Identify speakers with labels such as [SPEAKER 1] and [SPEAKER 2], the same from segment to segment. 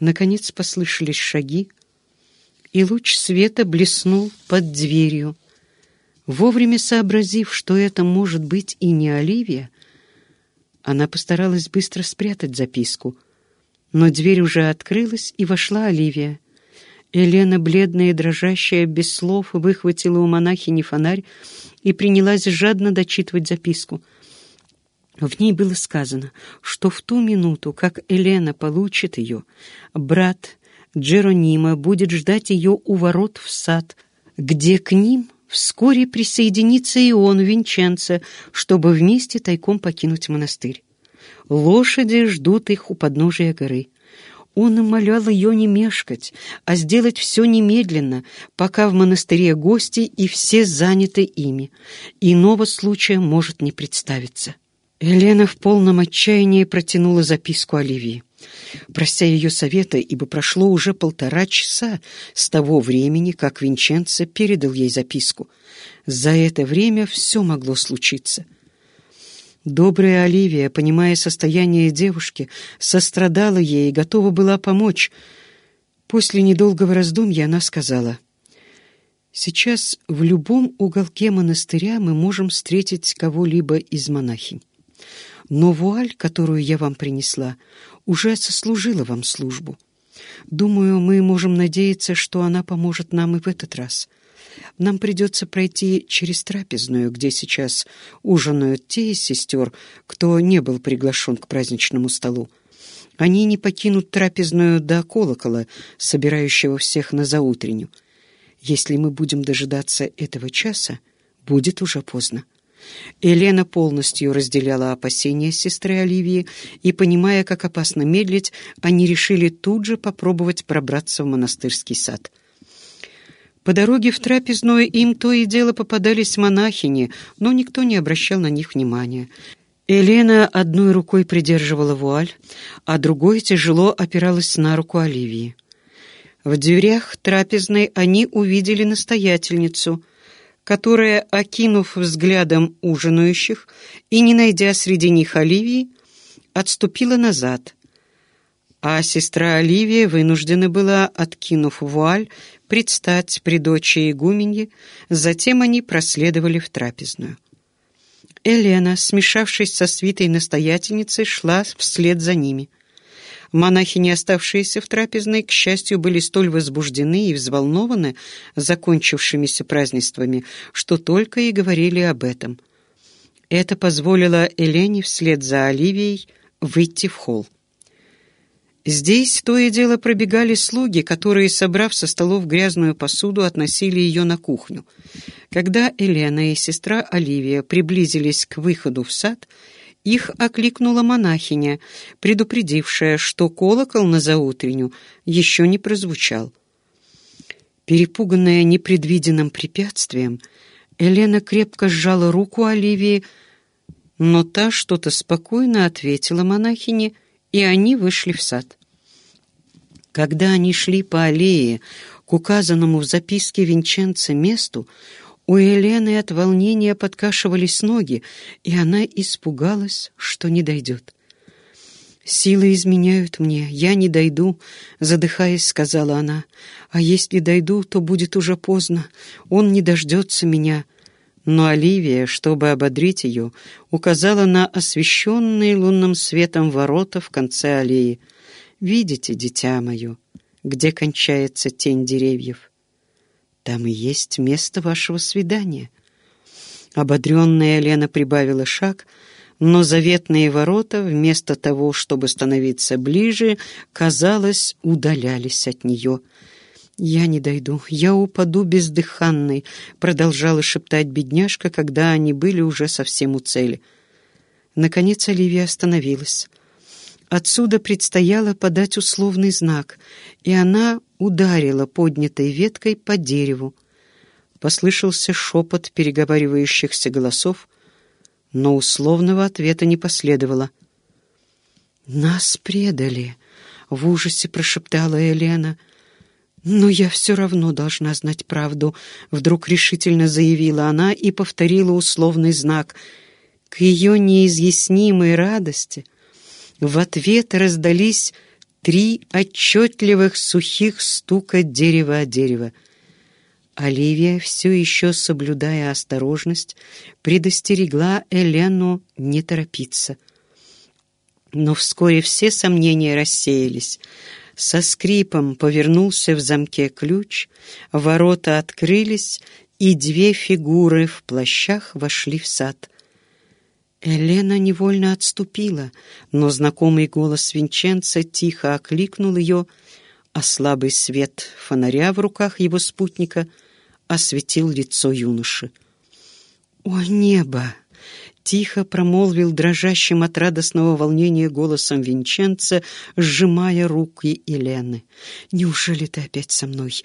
[SPEAKER 1] Наконец послышались шаги, и луч света блеснул под дверью. Вовремя сообразив, что это может быть и не Оливия, она постаралась быстро спрятать записку. Но дверь уже открылась, и вошла Оливия. Елена, бледная и дрожащая, без слов, выхватила у монахини фонарь и принялась жадно дочитывать записку. В ней было сказано, что в ту минуту, как Елена получит ее, брат Джеронима будет ждать ее у ворот в сад, где к ним вскоре присоединится и он, Винченцо, чтобы вместе тайком покинуть монастырь. Лошади ждут их у подножия горы. Он умолял ее не мешкать, а сделать все немедленно, пока в монастыре гости и все заняты ими. Иного случая может не представиться. Елена в полном отчаянии протянула записку Оливии. Прося ее совета, ибо прошло уже полтора часа с того времени, как Винченцо передал ей записку. За это время все могло случиться — Добрая Оливия, понимая состояние девушки, сострадала ей и готова была помочь. После недолгого раздумья она сказала, «Сейчас в любом уголке монастыря мы можем встретить кого-либо из монахинь. Но вуаль, которую я вам принесла, уже сослужила вам службу. Думаю, мы можем надеяться, что она поможет нам и в этот раз». Нам придется пройти через трапезную, где сейчас ужинают те из сестер, кто не был приглашен к праздничному столу. Они не покинут трапезную до колокола, собирающего всех на заутренню. Если мы будем дожидаться этого часа, будет уже поздно. Елена полностью разделяла опасения сестры Оливии, и, понимая, как опасно медлить, они решили тут же попробовать пробраться в монастырский сад. По дороге в трапезную им то и дело попадались монахини, но никто не обращал на них внимания. Елена одной рукой придерживала вуаль, а другой тяжело опиралась на руку Оливии. В дверях трапезной они увидели настоятельницу, которая, окинув взглядом ужинающих и не найдя среди них Оливии, отступила назад — а сестра Оливия вынуждена была, откинув вуаль, предстать при дочери игуменье, затем они проследовали в трапезную. Елена, смешавшись со свитой настоятельницей, шла вслед за ними. Монахини, оставшиеся в трапезной, к счастью, были столь возбуждены и взволнованы закончившимися празднествами, что только и говорили об этом. Это позволило Елене вслед за Оливией выйти в холл. Здесь то и дело пробегали слуги, которые, собрав со столов грязную посуду, относили ее на кухню. Когда Елена и сестра Оливия приблизились к выходу в сад, их окликнула монахиня, предупредившая, что колокол на заутренню еще не прозвучал. Перепуганная непредвиденным препятствием, Елена крепко сжала руку Оливии, но та что-то спокойно ответила монахине — и они вышли в сад. Когда они шли по аллее к указанному в записке Винченца месту, у Елены от волнения подкашивались ноги, и она испугалась, что не дойдет. «Силы изменяют мне, я не дойду», — задыхаясь, сказала она. «А если дойду, то будет уже поздно, он не дождется меня». Но Оливия, чтобы ободрить ее, указала на освещенные лунным светом ворота в конце аллеи. «Видите, дитя мое, где кончается тень деревьев? Там и есть место вашего свидания». Ободренная Лена прибавила шаг, но заветные ворота, вместо того, чтобы становиться ближе, казалось, удалялись от нее — «Я не дойду, я упаду бездыханной», — продолжала шептать бедняжка, когда они были уже совсем у цели. Наконец Оливия остановилась. Отсюда предстояло подать условный знак, и она ударила поднятой веткой по дереву. Послышался шепот переговаривающихся голосов, но условного ответа не последовало. «Нас предали!» — в ужасе прошептала Елена — «Но я все равно должна знать правду», — вдруг решительно заявила она и повторила условный знак. К ее неизъяснимой радости в ответ раздались Три отчетливых сухих стука дерева о дерево. Оливия, все еще соблюдая осторожность, предостерегла Элену не торопиться. Но вскоре все сомнения рассеялись. Со скрипом повернулся в замке ключ, ворота открылись, и две фигуры в плащах вошли в сад. Елена невольно отступила, но знакомый голос Винченца тихо окликнул ее, а слабый свет фонаря в руках его спутника осветил лицо юноши. «О, небо!» — тихо промолвил дрожащим от радостного волнения голосом Винченца, сжимая руки Елены. «Неужели ты опять со мной?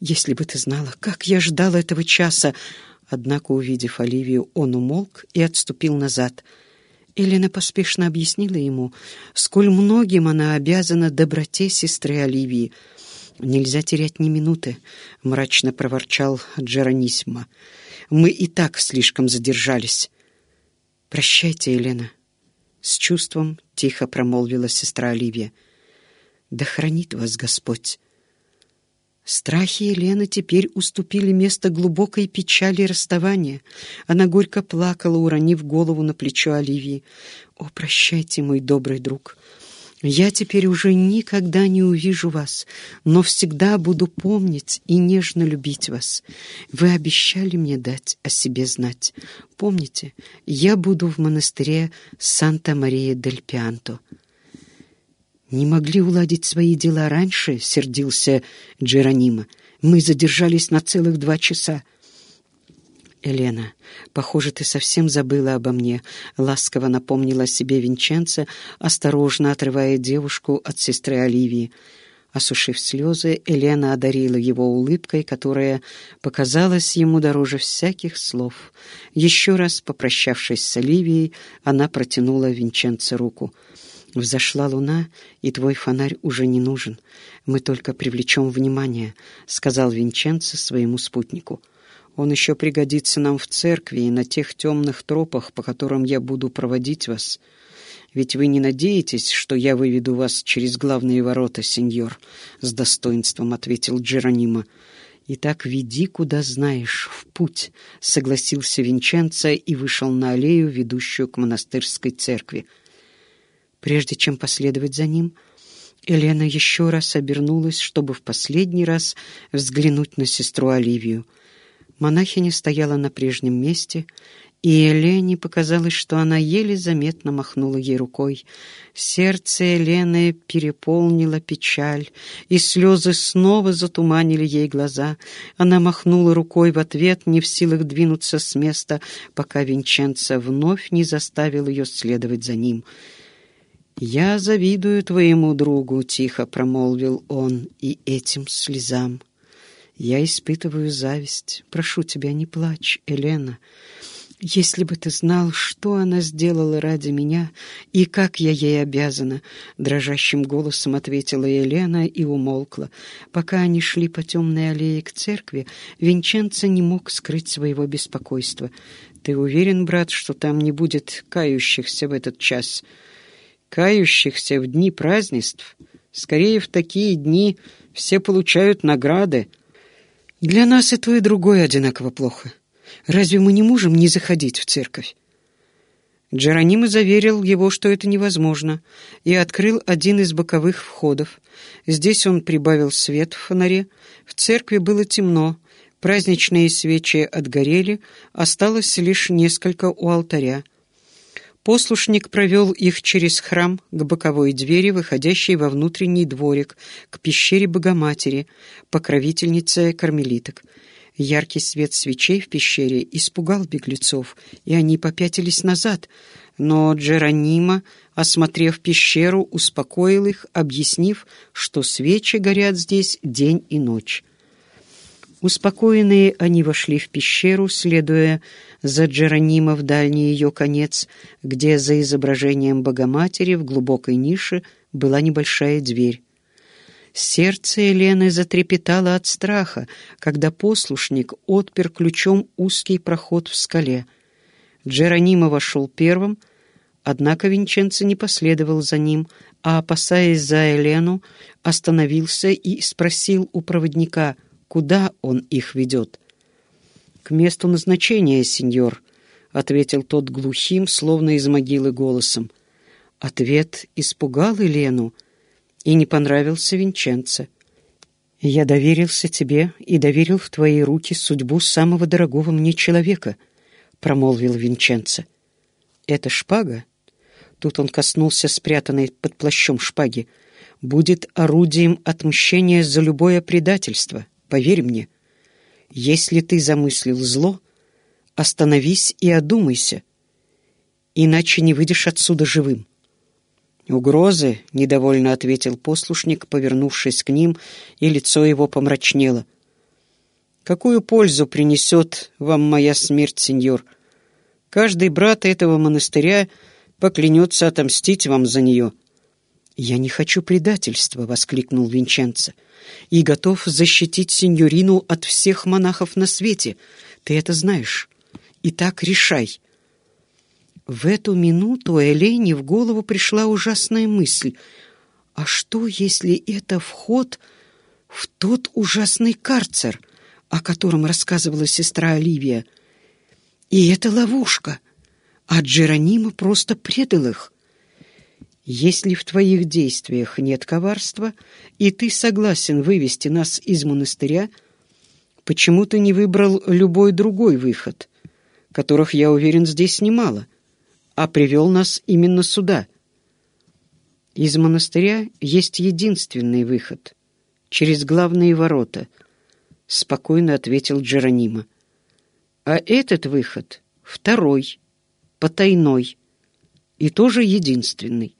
[SPEAKER 1] Если бы ты знала, как я ждал этого часа!» Однако, увидев Оливию, он умолк и отступил назад. Елена поспешно объяснила ему, сколь многим она обязана доброте сестры Оливии. «Нельзя терять ни минуты», — мрачно проворчал Джеронисимо. «Мы и так слишком задержались». «Прощайте, Елена», — с чувством тихо промолвила сестра Оливия. «Да хранит вас Господь». Страхи Елены теперь уступили место глубокой печали расставания. Она горько плакала, уронив голову на плечо Оливии. «О, прощайте, мой добрый друг! Я теперь уже никогда не увижу вас, но всегда буду помнить и нежно любить вас. Вы обещали мне дать о себе знать. Помните, я буду в монастыре Санта-Мария-дель-Пианто». «Не могли уладить свои дела раньше?» — сердился Джеронима. «Мы задержались на целых два часа». «Елена, похоже, ты совсем забыла обо мне», — ласково напомнила себе Винченца, осторожно отрывая девушку от сестры Оливии. Осушив слезы, Елена одарила его улыбкой, которая показалась ему дороже всяких слов. Еще раз попрощавшись с Оливией, она протянула Винченце руку — Взошла луна, и твой фонарь уже не нужен. Мы только привлечем внимание», — сказал Винченцо своему спутнику. «Он еще пригодится нам в церкви и на тех темных тропах, по которым я буду проводить вас. Ведь вы не надеетесь, что я выведу вас через главные ворота, сеньор?» — с достоинством ответил Джеронимо. «Итак, веди, куда знаешь, в путь», — согласился Винченцо и вышел на аллею, ведущую к монастырской церкви. Прежде чем последовать за ним, Елена еще раз обернулась, чтобы в последний раз взглянуть на сестру Оливию. Монахиня стояла на прежнем месте, и Елене показалось, что она еле заметно махнула ей рукой. Сердце Елены переполнило печаль, и слезы снова затуманили ей глаза. Она махнула рукой в ответ, не в силах двинуться с места, пока Винченцо вновь не заставил ее следовать за ним — «Я завидую твоему другу», — тихо промолвил он, — «и этим слезам. Я испытываю зависть. Прошу тебя, не плачь, Елена. Если бы ты знал, что она сделала ради меня и как я ей обязана», — дрожащим голосом ответила Елена и умолкла. Пока они шли по темной аллее к церкви, Винченцо не мог скрыть своего беспокойства. «Ты уверен, брат, что там не будет кающихся в этот час?» Кающихся в дни празднеств. Скорее, в такие дни все получают награды. Для нас и то, и другое одинаково плохо. Разве мы не можем не заходить в церковь? Джеронимо заверил его, что это невозможно, и открыл один из боковых входов. Здесь он прибавил свет в фонаре. В церкви было темно, праздничные свечи отгорели, осталось лишь несколько у алтаря. Послушник провел их через храм к боковой двери, выходящей во внутренний дворик, к пещере Богоматери, покровительнице кармелиток. Яркий свет свечей в пещере испугал беглецов, и они попятились назад, но Джеронима, осмотрев пещеру, успокоил их, объяснив, что свечи горят здесь день и ночь. Успокоенные они вошли в пещеру, следуя за Джеронима в дальний ее конец, где за изображением Богоматери в глубокой нише была небольшая дверь. Сердце Елены затрепетало от страха, когда послушник отпер ключом узкий проход в скале. Джеронима вошел первым, Однако Винченцо не последовал за ним, а, опасаясь за Елену, остановился и спросил у проводника, куда он их ведет. «К месту назначения, сеньор», — ответил тот глухим, словно из могилы голосом. Ответ испугал Елену и не понравился Винченцо. «Я доверился тебе и доверил в твои руки судьбу самого дорогого мне человека», — промолвил Винченцо. «Это шпага?» Тут он коснулся спрятанной под плащом шпаги. «Будет орудием отмщения за любое предательство, поверь мне. Если ты замыслил зло, остановись и одумайся, иначе не выйдешь отсюда живым. «Угрозы?» — недовольно ответил послушник, повернувшись к ним, и лицо его помрачнело. «Какую пользу принесет вам моя смерть, сеньор? Каждый брат этого монастыря поклянется отомстить вам за нее». «Я не хочу предательства!» — воскликнул Винченцо. «И готов защитить сеньорину от всех монахов на свете. Ты это знаешь. Итак, решай». В эту минуту Элене в голову пришла ужасная мысль. А что, если это вход в тот ужасный карцер, о котором рассказывала сестра Оливия? И это ловушка, а Джеронима просто предал их. Если в твоих действиях нет коварства, и ты согласен вывести нас из монастыря, почему ты не выбрал любой другой выход, которых, я уверен, здесь немало — а привел нас именно сюда. Из монастыря есть единственный выход — через главные ворота, — спокойно ответил Джеронима. А этот выход — второй, потайной, и тоже единственный.